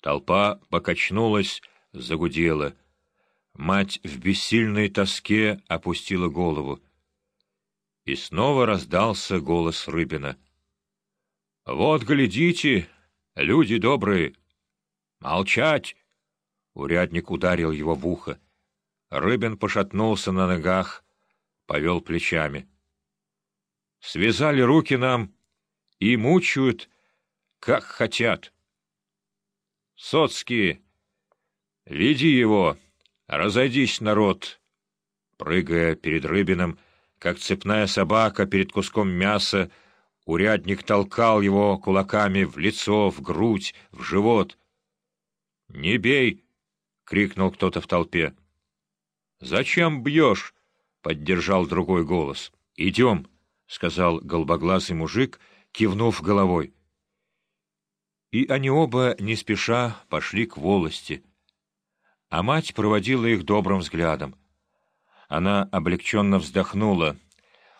Толпа покачнулась, загудела. Мать в бессильной тоске опустила голову. И снова раздался голос Рыбина. — Вот, глядите, люди добрые! Молчать! Урядник ударил его в ухо. Рыбин пошатнулся на ногах, повел плечами. Связали руки нам и мучают, как хотят. Соцкие, веди его, разойдись, народ. Прыгая перед Рыбиным, как цепная собака перед куском мяса, урядник толкал его кулаками в лицо, в грудь, в живот. «Не бей!» — крикнул кто-то в толпе. «Зачем бьешь?» — поддержал другой голос. «Идем!» — сказал голубоглазый мужик, кивнув головой. И они оба, не спеша, пошли к волости. А мать проводила их добрым взглядом. Она облегченно вздохнула.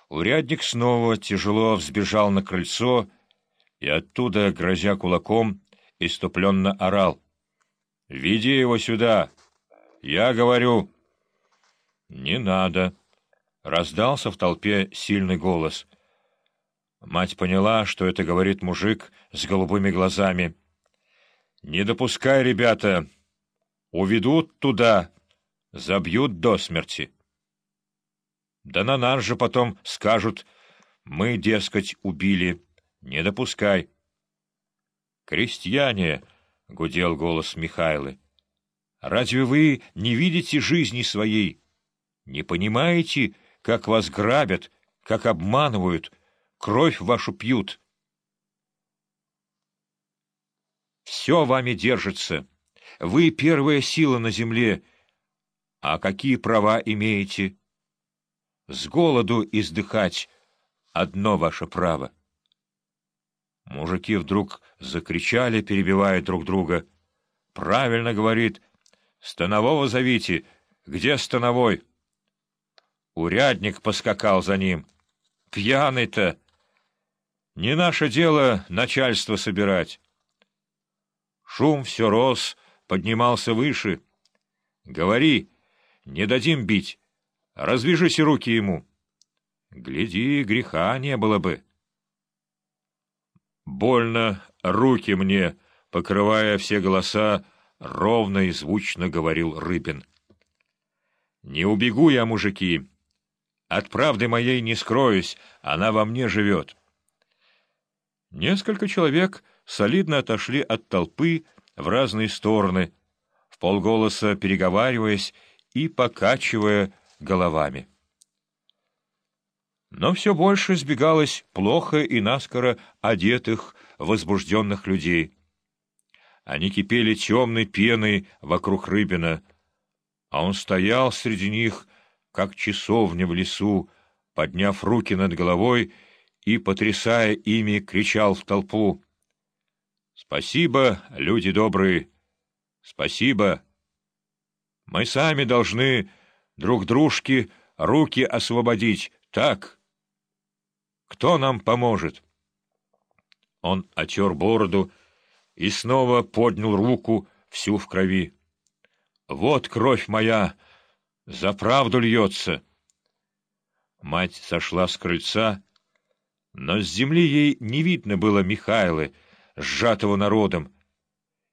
Урядник снова тяжело взбежал на крыльцо и оттуда, грозя кулаком, иступленно орал. «Веди его сюда! Я говорю!» «Не надо!» — раздался в толпе сильный голос. Мать поняла, что это говорит мужик с голубыми глазами. «Не допускай, ребята! Уведут туда, забьют до смерти!» «Да на нас же потом скажут, мы, дескать, убили. Не допускай!» «Крестьяне!» — гудел голос Михайлы. «Разве вы не видите жизни своей?» Не понимаете, как вас грабят, как обманывают, кровь вашу пьют? Все вами держится. Вы первая сила на земле. А какие права имеете? С голоду издыхать — одно ваше право. Мужики вдруг закричали, перебивая друг друга. «Правильно, — говорит, — станового зовите. Где становой?» Урядник поскакал за ним. Пьяный-то! Не наше дело начальство собирать. Шум все рос, поднимался выше. Говори, не дадим бить. Развяжите руки ему. Гляди, греха не было бы. Больно руки мне, покрывая все голоса, ровно и звучно говорил Рыбин. Не убегу я, мужики. От правды моей не скроюсь, она во мне живет. Несколько человек солидно отошли от толпы в разные стороны, в полголоса переговариваясь и покачивая головами. Но все больше сбегалось плохо и наскоро одетых, возбужденных людей. Они кипели темной пеной вокруг Рыбина, а он стоял среди них, как часовня в лесу, подняв руки над головой и, потрясая ими, кричал в толпу. «Спасибо, люди добрые! Спасибо! Мы сами должны друг дружке руки освободить, так? Кто нам поможет?» Он отер бороду и снова поднял руку всю в крови. «Вот кровь моя!» За правду льется. Мать сошла с крыльца, но с земли ей не видно было Михайлы, сжатого народом,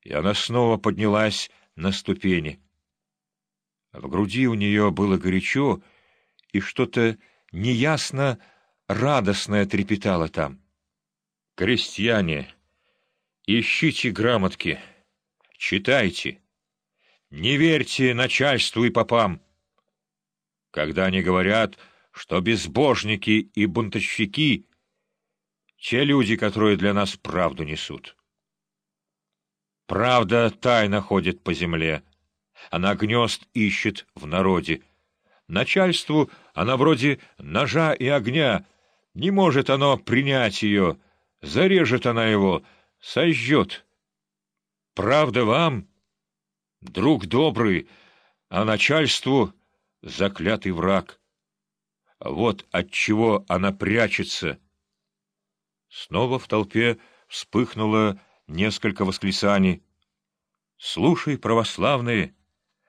и она снова поднялась на ступени. В груди у нее было горячо, и что-то неясно радостное трепетало там. «Крестьяне, ищите грамотки, читайте, не верьте начальству и попам» когда они говорят, что безбожники и бунтовщики — те люди, которые для нас правду несут. Правда тайно ходит по земле. Она гнезд ищет в народе. Начальству она вроде ножа и огня. Не может оно принять ее. Зарежет она его, сожжет. Правда вам, друг добрый, а начальству заклятый враг. Вот от чего она прячется. Снова в толпе вспыхнуло несколько восклицаний. Слушай, православные,